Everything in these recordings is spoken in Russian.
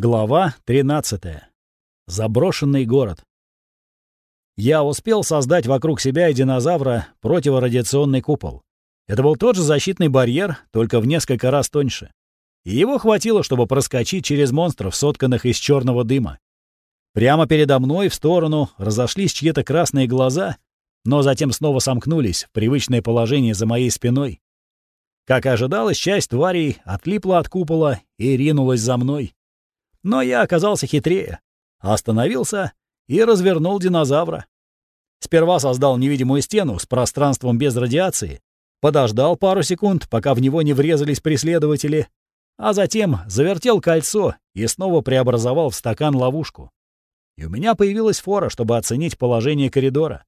Глава 13. Заброшенный город. Я успел создать вокруг себя и динозавра противорадиационный купол. Это был тот же защитный барьер, только в несколько раз тоньше. И его хватило, чтобы проскочить через монстров, сотканных из черного дыма. Прямо передо мной в сторону разошлись чьи-то красные глаза, но затем снова сомкнулись в привычное положение за моей спиной. Как и ожидалось, часть тварей отлипла от купола и ринулась за мной. Но я оказался хитрее. Остановился и развернул динозавра. Сперва создал невидимую стену с пространством без радиации, подождал пару секунд, пока в него не врезались преследователи, а затем завертел кольцо и снова преобразовал в стакан ловушку. И у меня появилась фора, чтобы оценить положение коридора.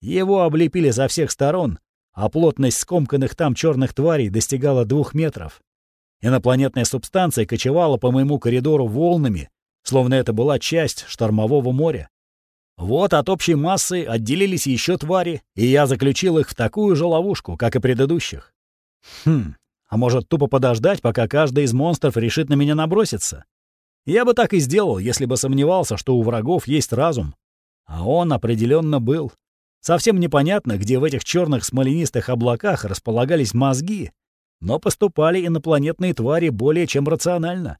Его облепили со всех сторон, а плотность скомканных там черных тварей достигала двух метров. Инопланетная субстанция кочевала по моему коридору волнами, словно это была часть штормового моря. Вот от общей массы отделились еще твари, и я заключил их в такую же ловушку, как и предыдущих. Хм, а может тупо подождать, пока каждый из монстров решит на меня наброситься? Я бы так и сделал, если бы сомневался, что у врагов есть разум. А он определенно был. Совсем непонятно, где в этих черных смоленистых облаках располагались мозги, но поступали инопланетные твари более чем рационально.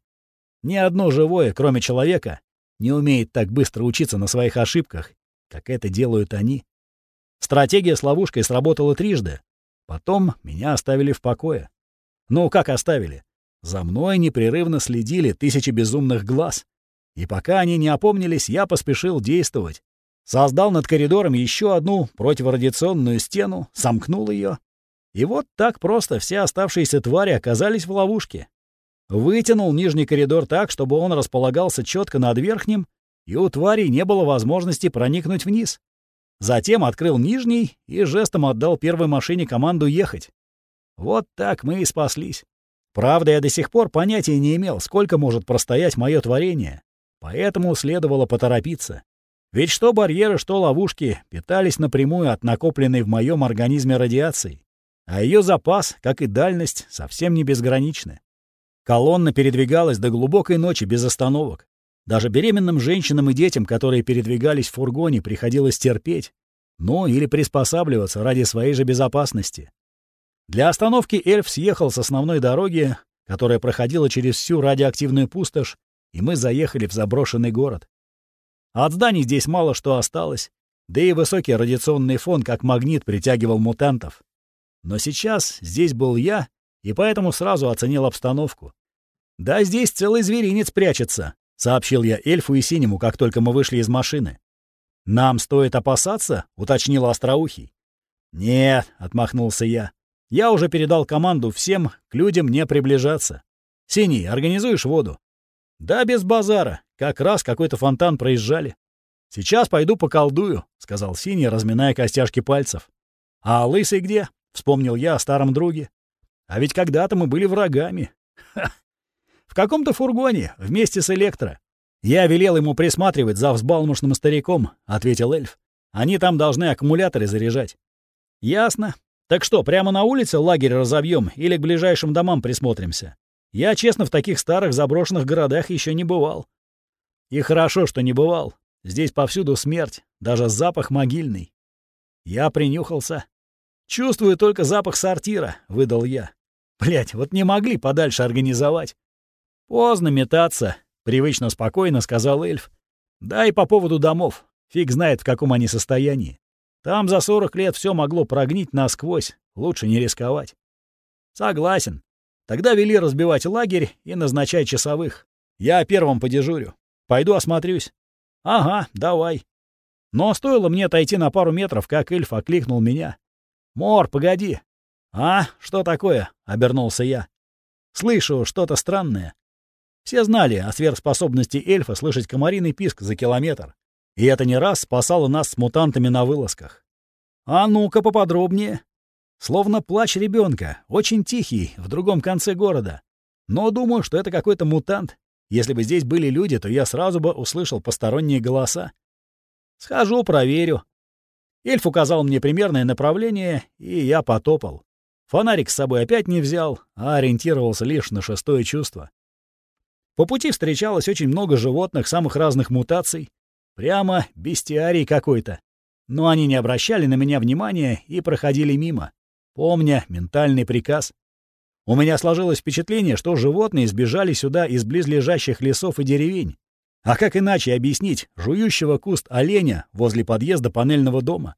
Ни одно живое, кроме человека, не умеет так быстро учиться на своих ошибках, как это делают они. Стратегия с ловушкой сработала трижды. Потом меня оставили в покое. Ну, как оставили? За мной непрерывно следили тысячи безумных глаз. И пока они не опомнились, я поспешил действовать. Создал над коридором еще одну противорадиационную стену, сомкнул ее и вот так просто все оставшиеся твари оказались в ловушке. Вытянул нижний коридор так, чтобы он располагался четко над верхним, и у тварей не было возможности проникнуть вниз. Затем открыл нижний и жестом отдал первой машине команду ехать. Вот так мы и спаслись. Правда, я до сих пор понятия не имел, сколько может простоять мое творение, поэтому следовало поторопиться. Ведь что барьеры, что ловушки питались напрямую от накопленной в моем организме радиации а ее запас, как и дальность, совсем не безграничны. Колонна передвигалась до глубокой ночи без остановок. Даже беременным женщинам и детям, которые передвигались в фургоне, приходилось терпеть, ну или приспосабливаться ради своей же безопасности. Для остановки эльф съехал с основной дороги, которая проходила через всю радиоактивную пустошь, и мы заехали в заброшенный город. От зданий здесь мало что осталось, да и высокий радиационный фон как магнит притягивал мутантов. Но сейчас здесь был я, и поэтому сразу оценил обстановку. «Да здесь целый зверинец прячется», — сообщил я эльфу и синему, как только мы вышли из машины. «Нам стоит опасаться?» — уточнил Остроухий. «Нет», — отмахнулся я. «Я уже передал команду всем к людям не приближаться. Синий, организуешь воду?» «Да, без базара. Как раз какой-то фонтан проезжали». «Сейчас пойду поколдую», — сказал Синий, разминая костяшки пальцев. «А лысый где?» Вспомнил я о старом друге. А ведь когда-то мы были врагами. В каком-то фургоне, вместе с Электро. Я велел ему присматривать за взбалмошным стариком, — ответил эльф. Они там должны аккумуляторы заряжать. Ясно. Так что, прямо на улице лагерь разобьем или к ближайшим домам присмотримся? Я, честно, в таких старых заброшенных городах еще не бывал. И хорошо, что не бывал. Здесь повсюду смерть, даже запах могильный. Я принюхался. «Чувствую только запах сортира», — выдал я. Блять, вот не могли подальше организовать. «Поздно метаться», — привычно спокойно сказал эльф. «Да и по поводу домов. Фиг знает, в каком они состоянии. Там за сорок лет все могло прогнить насквозь. Лучше не рисковать». «Согласен. Тогда вели разбивать лагерь и назначать часовых. Я первым подежурю. Пойду осмотрюсь». «Ага, давай». Но стоило мне отойти на пару метров, как эльф окликнул меня. «Мор, погоди!» «А, что такое?» — обернулся я. «Слышу что-то странное». Все знали о сверхспособности эльфа слышать комариный писк за километр. И это не раз спасало нас с мутантами на вылазках. «А ну-ка поподробнее!» Словно плач ребенка, очень тихий, в другом конце города. Но думаю, что это какой-то мутант. Если бы здесь были люди, то я сразу бы услышал посторонние голоса. Схожу, проверю. Эльф указал мне примерное направление, и я потопал. Фонарик с собой опять не взял, а ориентировался лишь на шестое чувство. По пути встречалось очень много животных самых разных мутаций. Прямо бестиарий какой-то. Но они не обращали на меня внимания и проходили мимо, помня ментальный приказ. У меня сложилось впечатление, что животные сбежали сюда из близлежащих лесов и деревень. А как иначе объяснить жующего куст оленя возле подъезда панельного дома?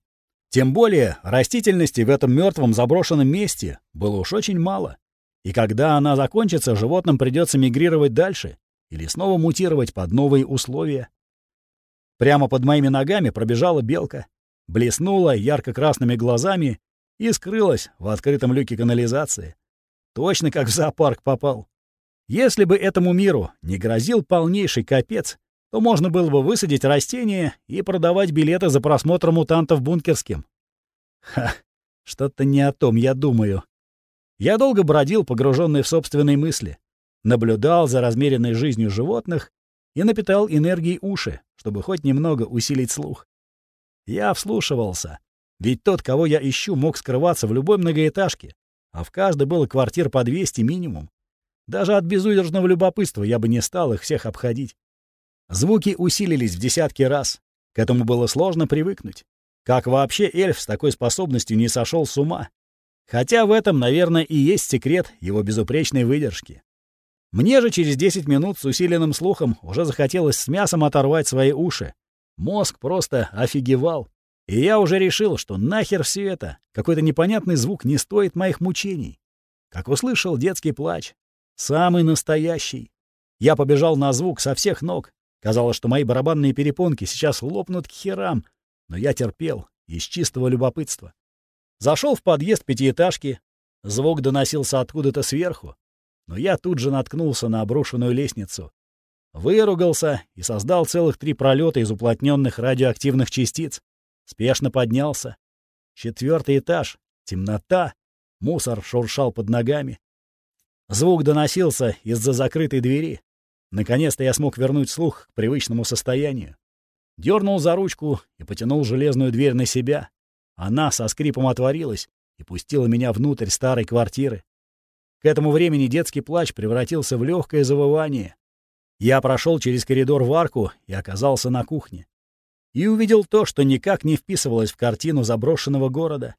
Тем более растительности в этом мертвом заброшенном месте было уж очень мало. И когда она закончится, животным придется мигрировать дальше или снова мутировать под новые условия. Прямо под моими ногами пробежала белка, блеснула ярко-красными глазами и скрылась в открытом люке канализации. Точно как в зоопарк попал. Если бы этому миру не грозил полнейший капец, то можно было бы высадить растения и продавать билеты за просмотр мутантов бункерским. Ха, что-то не о том я думаю. Я долго бродил, погруженный в собственные мысли, наблюдал за размеренной жизнью животных и напитал энергией уши, чтобы хоть немного усилить слух. Я вслушивался, ведь тот, кого я ищу, мог скрываться в любой многоэтажке, а в каждой было квартир по 200 минимум. Даже от безудержного любопытства я бы не стал их всех обходить. Звуки усилились в десятки раз. К этому было сложно привыкнуть. Как вообще эльф с такой способностью не сошел с ума? Хотя в этом, наверное, и есть секрет его безупречной выдержки. Мне же через 10 минут с усиленным слухом уже захотелось с мясом оторвать свои уши. Мозг просто офигевал. И я уже решил, что нахер все это, какой-то непонятный звук не стоит моих мучений. Как услышал детский плач. Самый настоящий. Я побежал на звук со всех ног. Казалось, что мои барабанные перепонки сейчас лопнут к херам. Но я терпел, из чистого любопытства. Зашел в подъезд пятиэтажки. Звук доносился откуда-то сверху. Но я тут же наткнулся на обрушенную лестницу. Выругался и создал целых три пролета из уплотненных радиоактивных частиц. Спешно поднялся. Четвертый этаж. Темнота. Мусор шуршал под ногами. Звук доносился из-за закрытой двери. Наконец-то я смог вернуть слух к привычному состоянию. Дернул за ручку и потянул железную дверь на себя. Она со скрипом отворилась и пустила меня внутрь старой квартиры. К этому времени детский плач превратился в легкое завывание. Я прошел через коридор в арку и оказался на кухне. И увидел то, что никак не вписывалось в картину заброшенного города.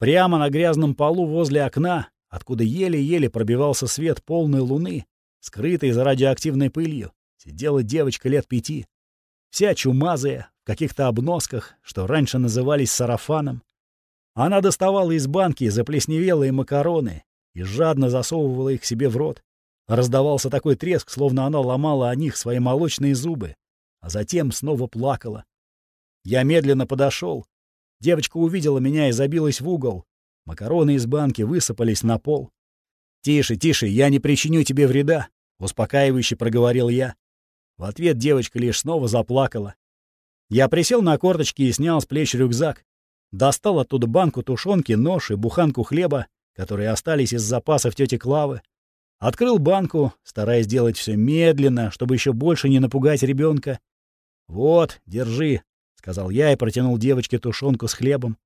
Прямо на грязном полу возле окна, откуда еле-еле пробивался свет полной луны, скрытой за радиоактивной пылью, сидела девочка лет пяти. Вся чумазая, каких-то обносках, что раньше назывались сарафаном. Она доставала из банки заплесневелые макароны и жадно засовывала их себе в рот. Раздавался такой треск, словно она ломала о них свои молочные зубы, а затем снова плакала. Я медленно подошел. Девочка увидела меня и забилась в угол. Макароны из банки высыпались на пол. «Тише, тише, я не причиню тебе вреда», — успокаивающе проговорил я. В ответ девочка лишь снова заплакала. Я присел на корточки и снял с плеч рюкзак. Достал оттуда банку тушенки, нож и буханку хлеба, которые остались из запасов тети Клавы. Открыл банку, стараясь делать все медленно, чтобы еще больше не напугать ребенка. «Вот, держи», — сказал я и протянул девочке тушенку с хлебом.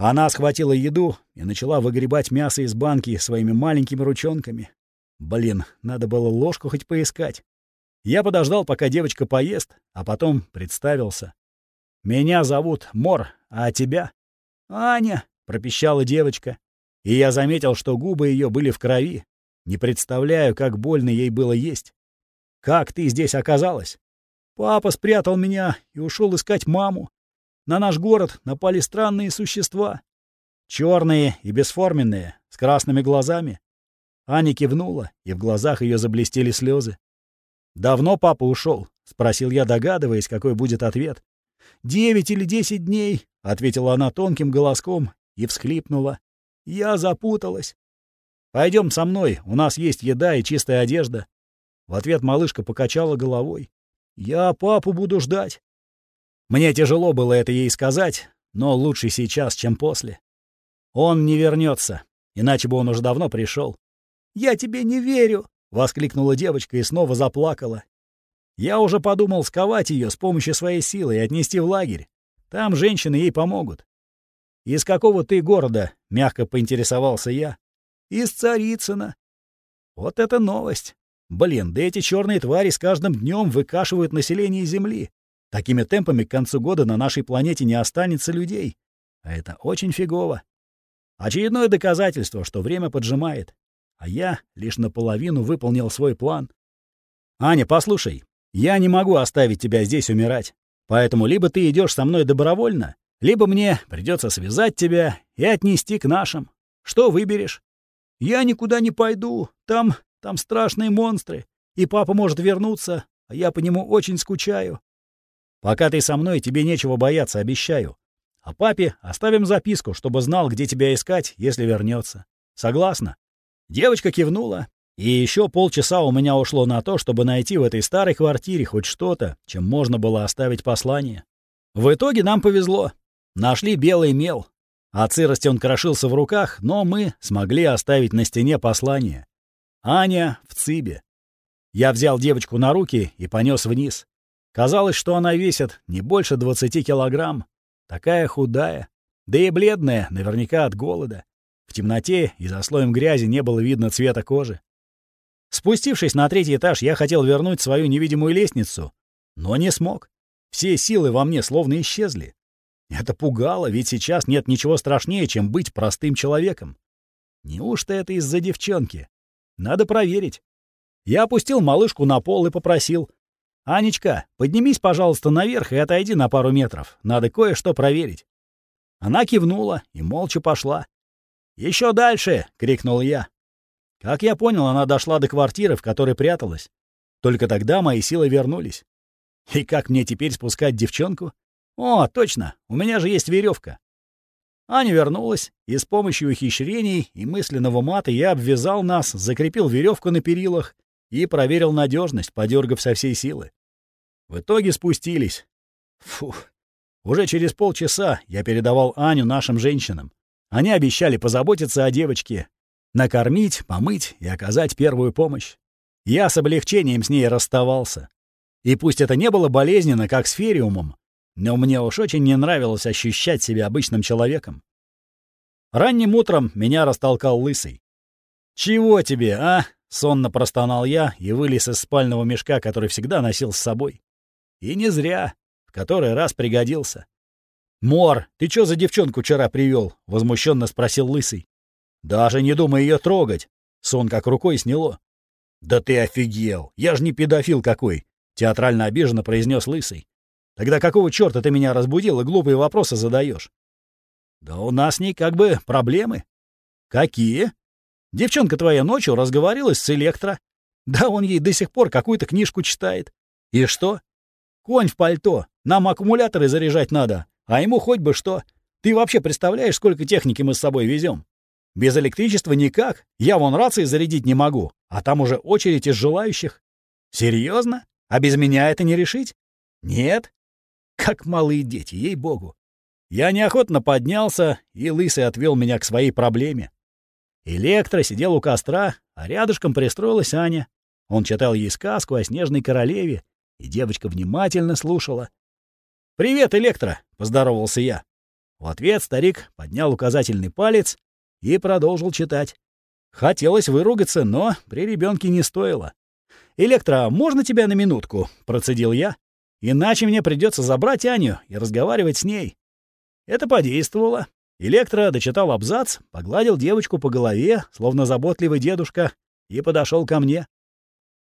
Она схватила еду и начала выгребать мясо из банки своими маленькими ручонками. Блин, надо было ложку хоть поискать. Я подождал, пока девочка поест, а потом представился. «Меня зовут Мор, а тебя?» «Аня», — пропищала девочка. И я заметил, что губы ее были в крови. Не представляю, как больно ей было есть. «Как ты здесь оказалась?» «Папа спрятал меня и ушел искать маму. На наш город напали странные существа. черные и бесформенные, с красными глазами». Аня кивнула, и в глазах ее заблестели слезы. «Давно папа ушел? спросил я, догадываясь, какой будет ответ. «Девять или десять дней», — ответила она тонким голоском и всхлипнула. «Я запуталась». Пойдем со мной, у нас есть еда и чистая одежда». В ответ малышка покачала головой. «Я папу буду ждать». Мне тяжело было это ей сказать, но лучше сейчас, чем после. Он не вернется, иначе бы он уже давно пришел. «Я тебе не верю», — воскликнула девочка и снова заплакала. Я уже подумал сковать ее с помощью своей силы и отнести в лагерь. Там женщины ей помогут. «Из какого ты города?» — мягко поинтересовался я. «Из Царицына». Вот это новость. Блин, да эти черные твари с каждым днем выкашивают население Земли. Такими темпами к концу года на нашей планете не останется людей. А это очень фигово. Очередное доказательство, что время поджимает. А я лишь наполовину выполнил свой план. «Аня, послушай, я не могу оставить тебя здесь умирать. Поэтому либо ты идешь со мной добровольно, либо мне придется связать тебя и отнести к нашим. Что выберешь? Я никуда не пойду. Там, там страшные монстры. И папа может вернуться, а я по нему очень скучаю. Пока ты со мной, тебе нечего бояться, обещаю. А папе оставим записку, чтобы знал, где тебя искать, если вернется. Согласна?» Девочка кивнула, и еще полчаса у меня ушло на то, чтобы найти в этой старой квартире хоть что-то, чем можно было оставить послание. В итоге нам повезло. Нашли белый мел. От сырости он крошился в руках, но мы смогли оставить на стене послание. Аня в цибе. Я взял девочку на руки и понес вниз. Казалось, что она весит не больше 20 килограмм. Такая худая. Да и бледная, наверняка от голода. В темноте и за слоем грязи не было видно цвета кожи. Спустившись на третий этаж, я хотел вернуть свою невидимую лестницу, но не смог. Все силы во мне словно исчезли. Это пугало, ведь сейчас нет ничего страшнее, чем быть простым человеком. Неужто это из-за девчонки? Надо проверить. Я опустил малышку на пол и попросил. «Анечка, поднимись, пожалуйста, наверх и отойди на пару метров. Надо кое-что проверить». Она кивнула и молча пошла. Еще дальше!» — крикнул я. Как я понял, она дошла до квартиры, в которой пряталась. Только тогда мои силы вернулись. И как мне теперь спускать девчонку? О, точно, у меня же есть веревка. Аня вернулась, и с помощью ухищрений и мысленного мата я обвязал нас, закрепил веревку на перилах и проверил надежность, подергав со всей силы. В итоге спустились. Фух. Уже через полчаса я передавал Аню нашим женщинам. Они обещали позаботиться о девочке, накормить, помыть и оказать первую помощь. Я с облегчением с ней расставался. И пусть это не было болезненно, как с фериумом, но мне уж очень не нравилось ощущать себя обычным человеком. Ранним утром меня растолкал лысый. «Чего тебе, а?» — сонно простонал я и вылез из спального мешка, который всегда носил с собой. И не зря, в который раз пригодился. «Мор, ты чё за девчонку вчера привёл?» — возмущенно спросил Лысый. «Даже не думай её трогать!» Сон как рукой сняло. «Да ты офигел! Я же не педофил какой!» — театрально обиженно произнес Лысый. «Тогда какого чёрта ты меня разбудил и глупые вопросы задаёшь?» «Да у нас с ней как бы проблемы». «Какие?» «Девчонка твоя ночью разговорилась с Электро. Да он ей до сих пор какую-то книжку читает. И что? Конь в пальто. Нам аккумуляторы заряжать надо. А ему хоть бы что. Ты вообще представляешь, сколько техники мы с собой везем? Без электричества никак. Я вон рации зарядить не могу. А там уже очередь из желающих. Серьезно? А без меня это не решить? Нет? Как малые дети, ей-богу. Я неохотно поднялся, и Лысый отвел меня к своей проблеме. Электро сидел у костра, а рядышком пристроилась Аня. Он читал ей сказку о снежной королеве, и девочка внимательно слушала. «Привет, Электро!» — поздоровался я. В ответ старик поднял указательный палец и продолжил читать. Хотелось выругаться, но при ребенке не стоило. «Электро, можно тебя на минутку?» — процедил я. «Иначе мне придется забрать Аню и разговаривать с ней». Это подействовало. Электро дочитал абзац, погладил девочку по голове, словно заботливый дедушка, и подошел ко мне.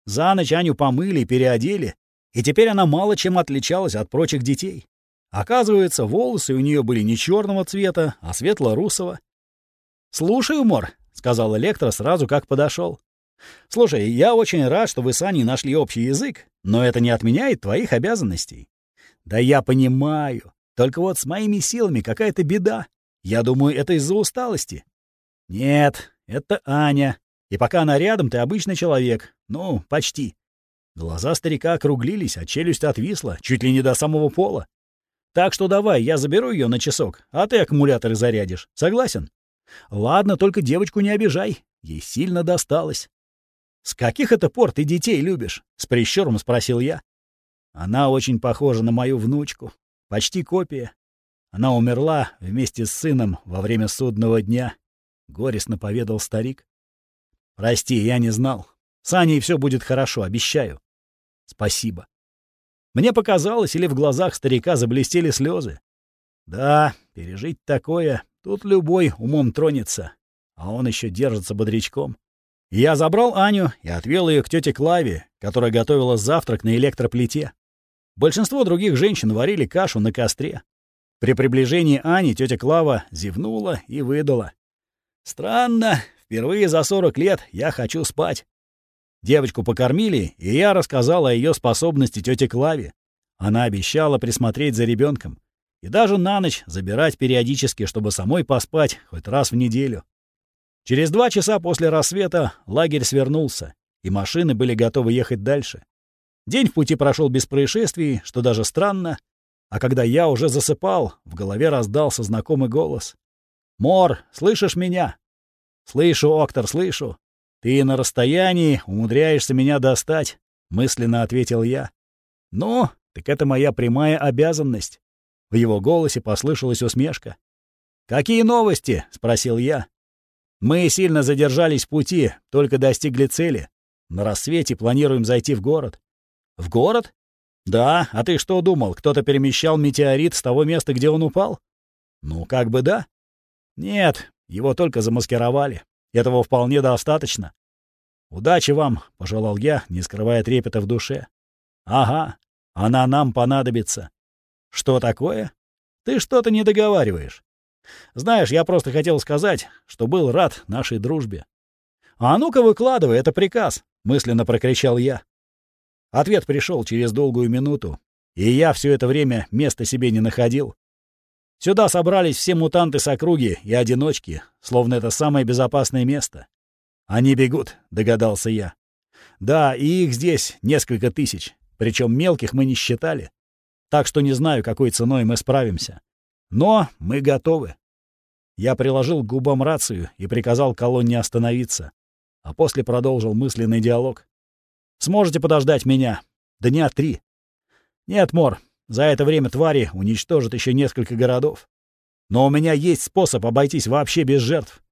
За ночь Аню помыли и переодели, и теперь она мало чем отличалась от прочих детей. Оказывается, волосы у нее были не черного цвета, а светло-русого. «Слушай, Мор», — сказал Электро сразу, как подошел. «Слушай, я очень рад, что вы с Аней нашли общий язык, но это не отменяет твоих обязанностей». «Да я понимаю. Только вот с моими силами какая-то беда. Я думаю, это из-за усталости». «Нет, это Аня. И пока она рядом, ты обычный человек. Ну, почти. Глаза старика округлились, а челюсть отвисла, чуть ли не до самого пола. Так что давай, я заберу ее на часок, а ты аккумуляторы зарядишь. Согласен? Ладно, только девочку не обижай. Ей сильно досталось. «С каких это пор ты детей любишь?» — с прищуром спросил я. Она очень похожа на мою внучку. Почти копия. Она умерла вместе с сыном во время судного дня. Горестно поведал старик. «Прости, я не знал. С Аней все будет хорошо, обещаю. Спасибо. Мне показалось, или в глазах старика заблестели слезы. Да, пережить такое, тут любой умом тронется. А он еще держится бодрячком. Я забрал Аню и отвел ее к тете Клаве, которая готовила завтрак на электроплите. Большинство других женщин варили кашу на костре. При приближении Ани тетя Клава зевнула и выдала. «Странно, впервые за 40 лет я хочу спать». Девочку покормили, и я рассказал о ее способности тете Клаве. Она обещала присмотреть за ребенком и даже на ночь забирать периодически, чтобы самой поспать хоть раз в неделю. Через два часа после рассвета лагерь свернулся, и машины были готовы ехать дальше. День в пути прошел без происшествий, что даже странно, а когда я уже засыпал, в голове раздался знакомый голос. «Мор, слышишь меня?» «Слышу, Октор, слышу. Ты на расстоянии умудряешься меня достать», — мысленно ответил я. «Ну, так это моя прямая обязанность». В его голосе послышалась усмешка. «Какие новости?» — спросил я. «Мы сильно задержались в пути, только достигли цели. На рассвете планируем зайти в город». «В город?» «Да, а ты что думал, кто-то перемещал метеорит с того места, где он упал?» «Ну, как бы да». «Нет, его только замаскировали. Этого вполне достаточно». «Удачи вам», — пожелал я, не скрывая трепета в душе. «Ага, она нам понадобится». «Что такое? Ты что-то не договариваешь. Знаешь, я просто хотел сказать, что был рад нашей дружбе». «А ну-ка выкладывай, это приказ», — мысленно прокричал я. Ответ пришел через долгую минуту, и я все это время места себе не находил. Сюда собрались все мутанты с округи и одиночки, словно это самое безопасное место. «Они бегут», — догадался я. «Да, и их здесь несколько тысяч, причем мелких мы не считали. Так что не знаю, какой ценой мы справимся. Но мы готовы». Я приложил к губам рацию и приказал колонне остановиться, а после продолжил мысленный диалог. Сможете подождать меня? Дня три. Нет, Мор, за это время твари уничтожат еще несколько городов. Но у меня есть способ обойтись вообще без жертв.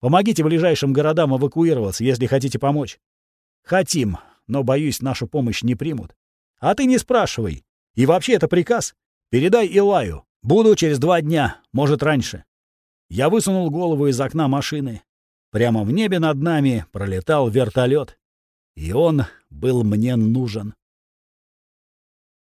Помогите ближайшим городам эвакуироваться, если хотите помочь. Хотим, но, боюсь, нашу помощь не примут. А ты не спрашивай. И вообще это приказ. Передай Илаю. Буду через два дня, может, раньше. Я высунул голову из окна машины. Прямо в небе над нами пролетал вертолет. И он был мне нужен.